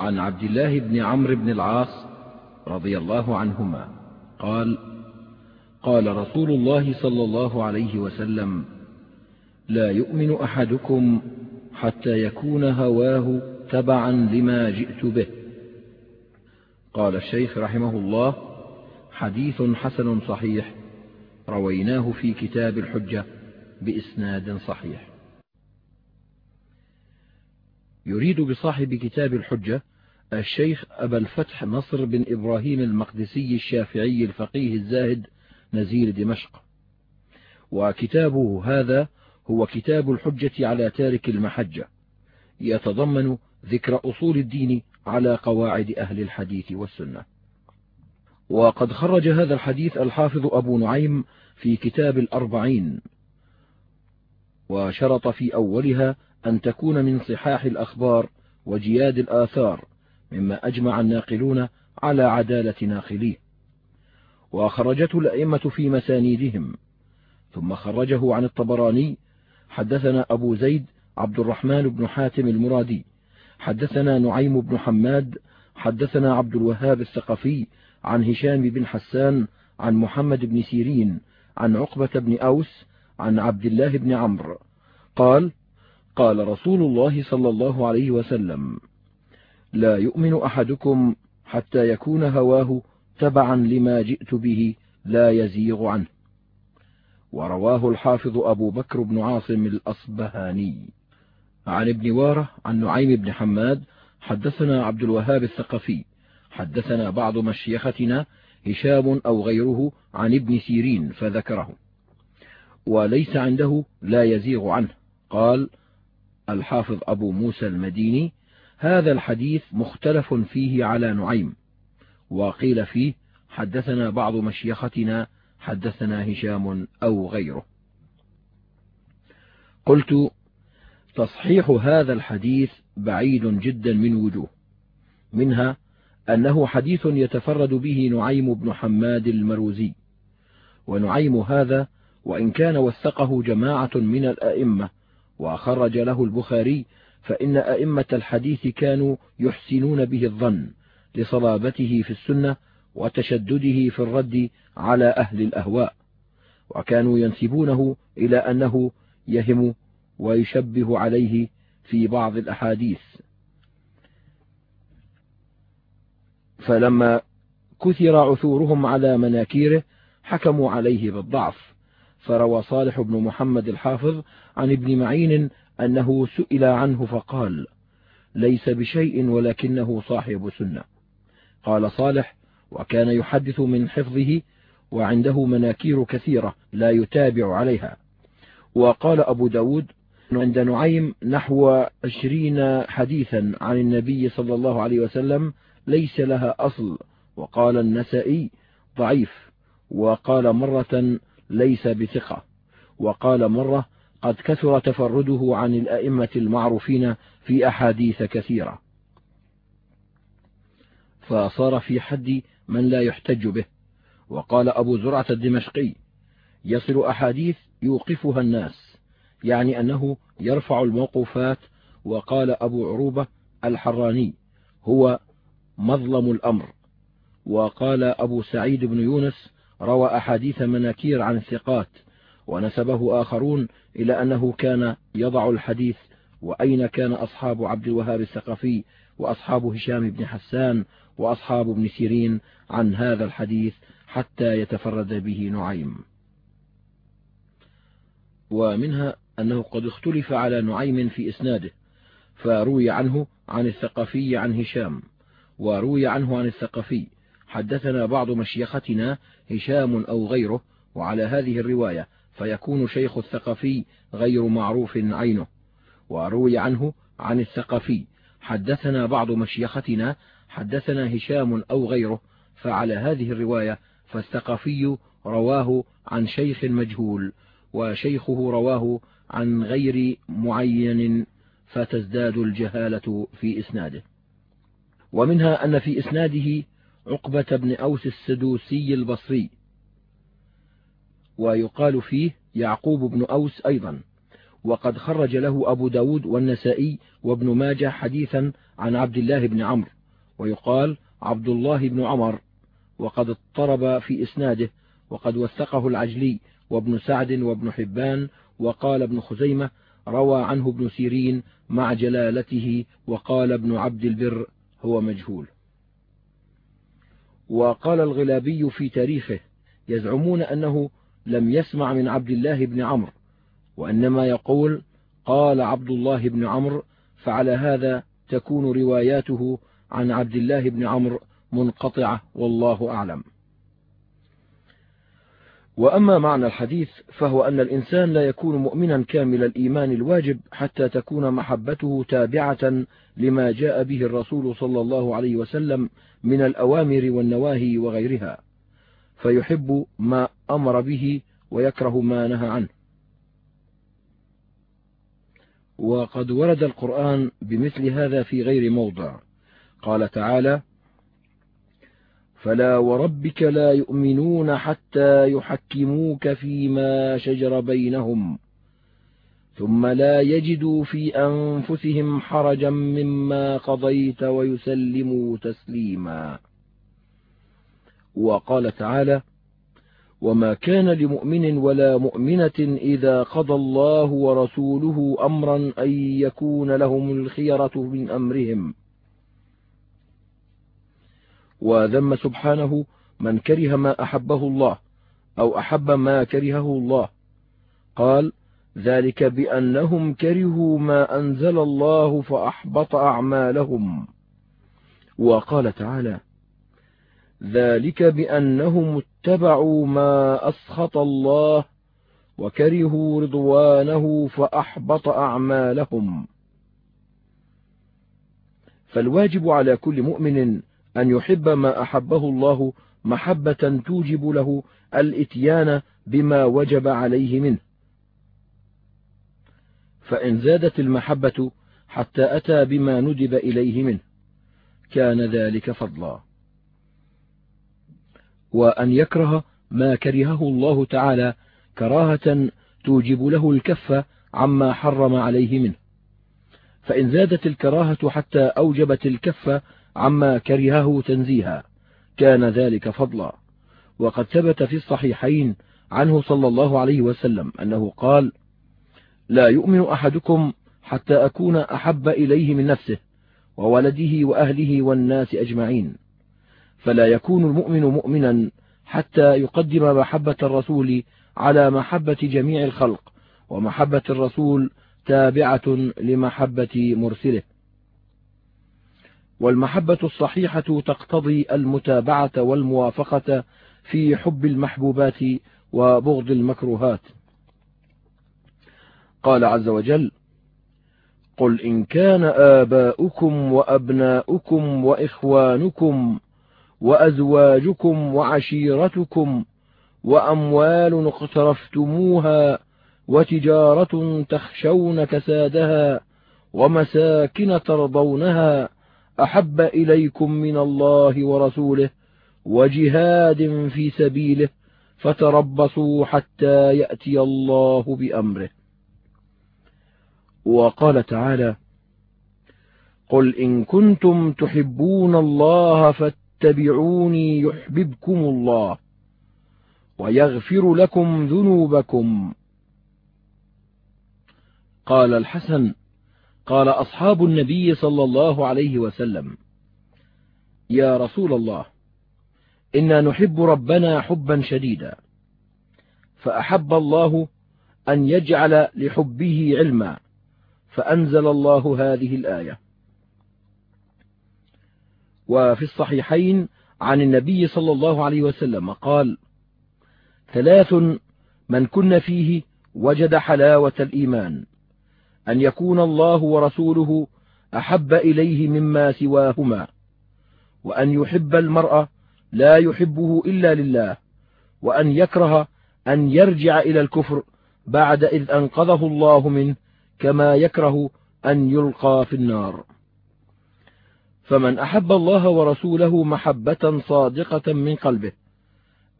عن عبد الله بن عمرو بن العاص رضي الله عنهما قال قال رسول الله صلى الله عليه وسلم لا يؤمن أحدكم حتى يكون هواه تبعا لما جئت به. قال الشيخ رحمه الله حديث حسن صحيح رويناه في كتاب الحجة بإسناد صحيح. يريد بصاحب كتاب الحجة الشيخ أبا الفتح نصر بن إبراهيم المقدسي الشافعي الفقيه الزاهد نزيل دمشق. وكتابه هذا هو كتاب الحجة على تارك المحجة يتضمن ذكر أصول الدين على قواعد أهل الحديث والسنة. وقد خرج هذا الحديث الحافظ أبو نعيم في كتاب الأربعين وشرط في أولها أن تكون من صحاح الأخبار وجياد الآثار مما أجمع الناقلون على عدالة ناقليه وخرجته الأئمة في مسانيدهم. ثم خرجه عن الطبراني حدثنا أبو زيد عبد الرحمن بن حاتم المرادي حدثنا نعيم بن حماد حدثنا عبد الوهاب الثقفي عن هشام بن حسان عن محمد بن سيرين عن عقبة بن أوس عن عبد الله بن عمرو. قال قال رسول الله صلى الله عليه وسلم لا يؤمن أحدكم حتى يكون هواه تبعا لما جئت به لا يزيغ عنه. ورواه الحافظ أبو بكر بن عاصم الأصبهاني. عن ابن وارة عن نعيم بن حماد حدثنا عبد الوهاب الثقفي. حدثنا بعض مشيختنا هشام أو غيره عن ابن سيرين فذكره. وليس عنده لا يزيغ عنه. قال الحافظ أبو موسى المديني هذا الحديث مختلف فيه على نعيم. وقيل فيه حدثنا بعض مشيختنا حدثنا هشام أو غيره. قلت تصحيح هذا الحديث بعيد جدا من وجوه منها أنه حديث يتفرد به نعيم بن حماد المروزي. ونعيم هذا وإن كان وثقه جماعة من الأئمة وخرج له البخاري فإن أئمة الحديث كانوا يحسنون به الظن لصلابته في السنة وتشدده في الرد على أهل الأهواء وكانوا ينسبونه إلى أنه يهم ويشبه عليه في بعض الأحاديث. فلما كثر عثورهم على مناكيره حكموا عليه بالضعف فروى صالح بن محمد الحافظ عن ابن معين أنه سئل عنه فقال ليس بشيء ولكنه صاحب سنة. قال صالح وكان يحدث من حفظه وعنده مناكير كثيرة لا يتابع عليها. وقال أبو ب داود عند نعيم نحو عشرين حديثا عن النبي صلى الله عليه وسلم ليس لها أصل. وقال النسائي ضعيف. وقال مرة ليس بثقة. وقال مرة قد كثر تفرده عن الأئمة المعروفين في أحاديث كثيرة. فصار في حد من لا يحتج به. وقال أبو زرعة الدمشقي يصل أحاديث يوقفها الناس يعني أنه يرفع الموقوفات. وقال أبو عروبة الحراني هو مظلم الأمر. وقال أبو سعيد بن يونس روى أحاديث مناكير عن الثقات ونسبه آخرون إلى أنه كان يضع الحديث وأين كان أصحاب عبد الوهاب الثقفي وأصحاب هشام بن حسان وأصحاب ابن سيرين عن هذا الحديث حتى يتفرد به نعيم. ومنها أنه قد اختلف على نعيم في إسناده فروي عنه عن الثقفي عن هشام وروي عنه عن الثقفي حدثنا بعض مشيختنا هشام أو غيره وعلى هذه الرواية فيكون شيخ الثقفي غير معروف عينه. وروي عنه عن الثقفي حدثنا بعض مشيختنا حدثنا هشام أو غيره فعلى هذه الرواية فالثقفي رواه عن شيخ مجهول وشيخه رواه عن غير معين فتزداد الجهالة في إسناده. ومنها أن في إسناده عقبة بن أوس السدوسي البصري. ويقال فيه يعقوب بن أوس أيضا. وقد خرج له أبو ب داود والنسائي وابن ماجه حديثا عن عبد الله بن عمرو. ويقال عبد الله بن عمر. وقد اضطرب في إسناده. وقد وثقه العجلي وابن سعد وابن حبان. وقال ابن خزيمة روى عنه ابن سيرين مع جلالته. وقال ابن عبد البر هو مجهول. وقال الغلابي في تاريخه يزعمون أنه لم يسمع من عبد الله بن عمرو وإنما يقول قال عبد الله بن عمرو فعلى هذا تكون رواياته عن عبد الله بن عمرو منقطعة والله أعلم. وأما معنى الحديث فهو أن الإنسان لا يكون مؤمنا كامل الإيمان الواجب حتى تكون محبته تابعة لما جاء به الرسول صلى الله عليه وسلم من الأوامر والنواهي وغيرها فيحب ما أمر به ويكره ما نهى عنه. وقد ورد القرآن بمثل هذا في غير موضع. قال تعالى فلا وربك لا يؤمنون حتى يحكموك فيما شجر بينهم ثم لا يجدوا في أنفسهم حرجا مما قضيت ويسلموا تسليما. وقال تعالى وما كان لمؤمن ولا مؤمنة إذا قضى الله ورسوله أمرا أن يكون لهم الخيرة من أمرهم. وذم سبحانه من كره ما أحبه الله أو أحب ما كرهه الله. قال ذلك بأنهم كرهوا ما أنزل الله فأحبط أعمالهم. وقال تعالى ذلك بأنهم اتبعوا ما أسخط الله وكرهوا رضوانه فأحبط أعمالهم. فالواجب على كل مؤمن أن يحب ما أحبه الله محبة توجب له الإتيان بما وجب عليه منه. فإن زادت المحبة حتى أتى بما ندب إليه منه كان ذلك فضلا. وأن يكره ما كرهه الله تعالى كراهة توجب له الكف عما حرم عليه منه. فإن زادت الكراهة حتى أوجبت الكف عما كرهه تنزيها. كان ذلك فضلا. وقد ثبت في الصحيحين عنه صلى الله عليه وسلم أنه قال لا يؤمن أحدكم حتى أكون أحب إليه من نفسه وولده وأهله والناس أجمعين. فلا يكون المؤمن مؤمنا حتى يقدم محبة الرسول على محبة جميع الخلق ومحبة الرسول تابعة لمحبة مرسله. والمحبة الصحيحة تقتضي المتابعة والموافقة في حب المحبوبات وبغض المكروهات. قال عز وجل قل إن كان آباؤكم وأبناؤكم وإخوانكم وأزواجكم وعشيرتكم وأموال اقترفتموها وتجارة تخشون كسادها ومساكن ترضونها أحب إليكم من الله ورسوله وجهاد في سبيله فتربصوا حتى يأتي الله بأمره. وقال تعالى قل إن كنتم تحبون الله فاتبعوني يحببكم الله ويغفر لكم ذنوبكم. قال الحسن قال أصحاب النبي صلى الله عليه وسلم يا رسول الله إنا نحب ربنا حبا شديدا فأحب الله أن يجعل لحبه علما فأنزل الله هذه الآية. وفي الصحيحين عن النبي صلى الله عليه وسلم قال ثلاث من كن فيه وجد حلاوة الإيمان. أن يكون الله ورسوله أحب إليه مما سواهما وأن يحب المرأة لا يحبه إلا لله وأن يكره أن يرجع إلى الكفر بعد إذ أنقذه الله منه كما يكره أن يلقى في النار. فمن أحب الله ورسوله محبة صادقة من قلبه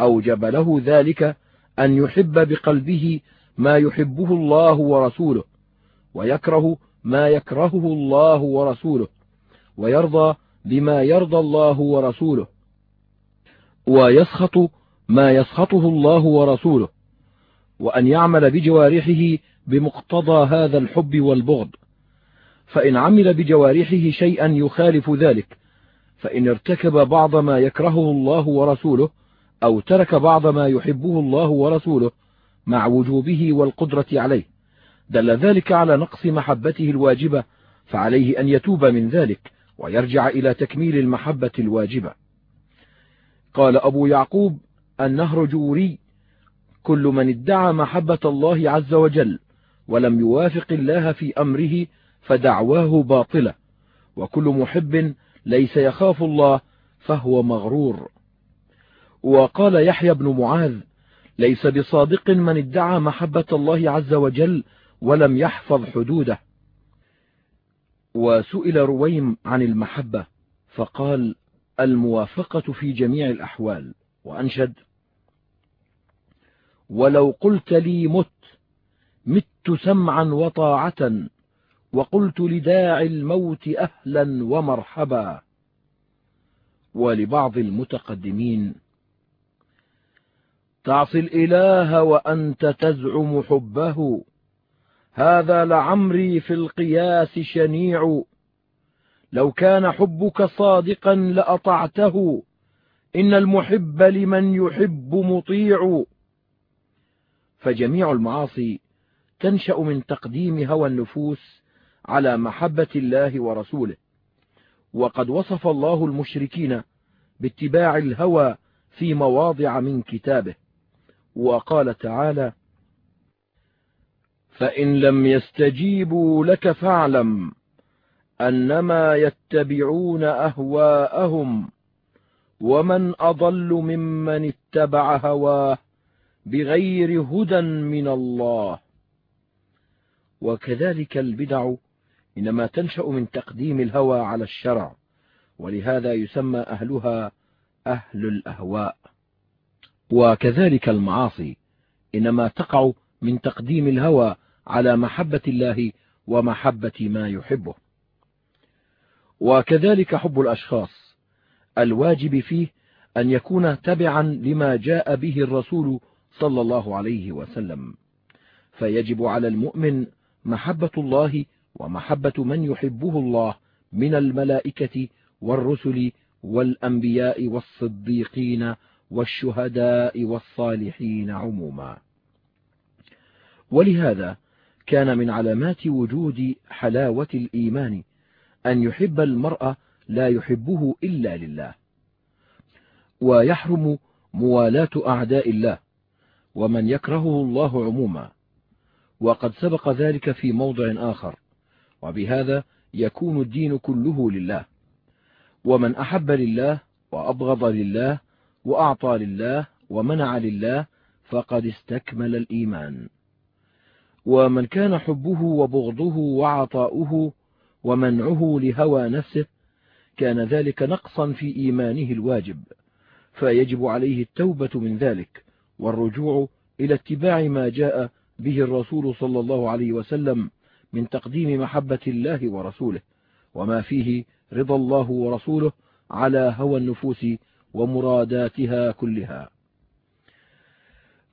أوجب له ذلك أن يحب بقلبه ما يحبه الله ورسوله. ويكره ما يكرهه الله ورسوله ويرضى بما يرضى الله ورسوله ويسخط ما يسخطه الله ورسوله وأن يعمل بجوارحه بمقتضى هذا الحب والبغض. فإن عمل بجوارحه شيئا يخالف ذلك فإن ارتكب بعض ما يكرهه الله ورسوله أو ترك بعض ما يحبه الله ورسوله مع وجوبه والقدرة عليه. دل ذلك على نقص محبته الواجبة فعليه أن يتوب من ذلك ويرجع إلى تكميل المحبة الواجبة. قال أبو يعقوب النهر جوري كل من ادعى محبة الله عز وجل ولم يوافق الله في أمره فدعواه باطلة وكل محب ليس يخاف الله فهو مغرور. وقال يحيى بن معاذ ليس بصادق من ادعى محبة الله عز وجل ولم يحفظ حدوده. وسئل رويم عن المحبة فقال الموافقة في جميع الأحوال. وأنشد ولو قلت لي مت مت سمعا وطاعة وقلت لداعي الموت أهلا ومرحبا. ولبعض المتقدمين تعصي الإله وأنت تزعم حبه هذا لعمري في القياس شنيع. لو كان حبك صادقا لأطعته إن المحب لمن يحب مطيع. فجميع المعاصي تنشأ من تقديم هوى النفوس على محبة الله ورسوله. وقد وصف الله المشركين باتباع الهوى في مواضع من كتابه. وقال تعالى فإن لم يستجيبوا لك فاعلم أنما يتبعون أهواءهم ومن أضل ممن اتبع هواه بغير هدى من الله. وكذلك البدع إنما تنشأ من تقديم الهوى على الشرع ولهذا يسمى أهلها أهل الأهواء. وكذلك المعاصي إنما تقع من تقديم الهوى على محبة الله ومحبة ما يحبه. وكذلك حب الأشخاص. الواجب فيه أن يكون تبعا لما جاء به الرسول صلى الله عليه وسلم. فيجب على المؤمن محبة الله ومحبة من يحبه الله من الملائكة والرسل والأنبياء والصديقين والشهداء والصالحين عموما. ولهذا كان من علامات وجود حلاوة الإيمان أن يحب المرء لا يحبه إلا لله. ويحرم موالاة أعداء الله ومن يكرهه الله عموما. وقد سبق ذلك في موضع آخر وبهذا يكون الدين كله لله. ومن أحب لله وأبغض لله وأعطى لله ومنع لله فقد استكمل الإيمان. ومن كان حبه وبغضه وعطاؤه ومنعه لهوى نفسه كان ذلك نقصا في إيمانه الواجب فيجب عليه التوبة من ذلك والرجوع إلى اتباع ما جاء به الرسول صلى الله عليه وسلم من تقديم محبة الله ورسوله وما فيه رضا الله ورسوله على هوى النفوس ومراداتها كلها.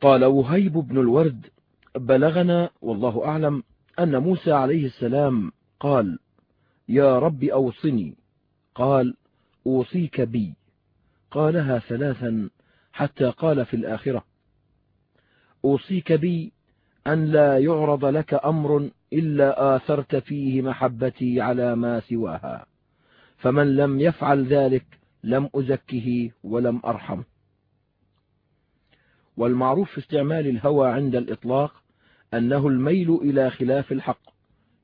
قال وهيب بن الورد بلغنا والله أعلم أن موسى عليه السلام قال يا رب أوصني. قال أوصيك بي. قالها ثلاثا حتى قال في الآخرة أوصيك بي أن لا يعرض لك أمر إلا آثرت فيه محبتي على ما سواها. فمن لم يفعل ذلك لم أزكه ولم أرحمه. والمعروف في استعمال الهوى عند الإطلاق أنه الميل إلى خلاف الحق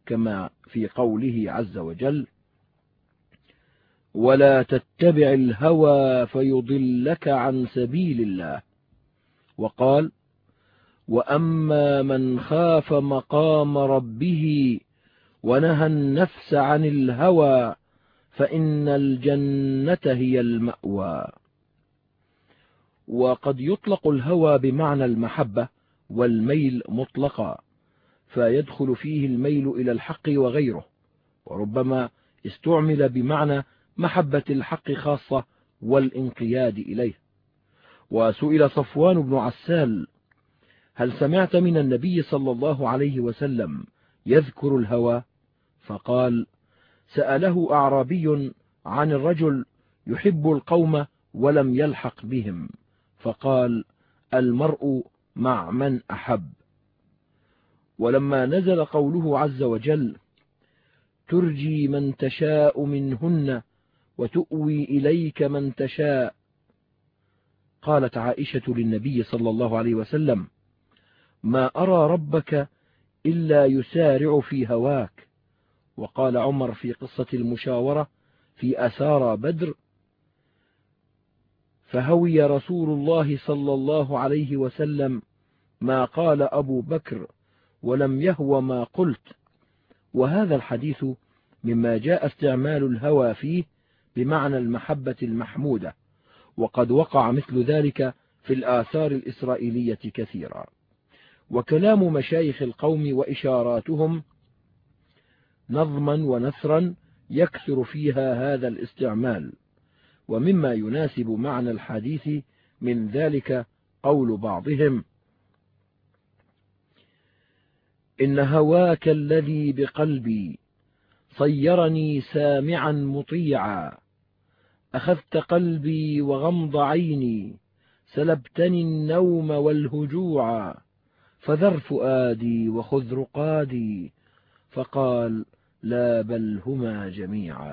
كما في قوله عز وجل ولا تتبع الهوى فيضلك عن سبيل الله وقال وأما من خاف مقام ربه ونهى النفس عن الهوى فإن الجنة هي المأوى وقد يطلق الهوى بمعنى المحبة والميل مطلقا فيدخل فيه الميل إلى الحق وغيره. وربما استعمل بمعنى محبة الحق خاصة والانقياد إليه. وسئل صفوان بن عسال هل سمعت من النبي صلى الله عليه وسلم يذكر الهوى؟ فقال سأله أعرابي عن الرجل يحب القوم ولم يلحق بهم. فقال المرء مع من أحب. ولما نزل قوله عز وجل ترجي من تشاء منهن وتؤوي إليك من تشاء. قالت عائشة للنبي صلى الله عليه وسلم ما أرى ربك إلا يسارع في هواك. وقال عمر في قصة المشاورة في أسارى بدر فهوي رسول الله صلى الله عليه وسلم ما قال أبو بكر ولم يهو ما قلت. وهذا الحديث مما جاء استعمال الهوى فيه بمعنى المحبة المحمودة وقد وقع مثل ذلك في الآثار الإسرائيلية كثيرا. وكلام مشايخ القوم وإشاراتهم نظما ونثرا يكثر فيها هذا الاستعمال. ومما يناسب معنى الحديث من ذلك قول بعضهم. إن هواك الذي بقلبي صيرني سامعا مطيعا. أخذت قلبي وغمض عيني سلبتني النوم والهجوع. فذر فؤادي وخذ رقادي فقال لا بل هما جميعا.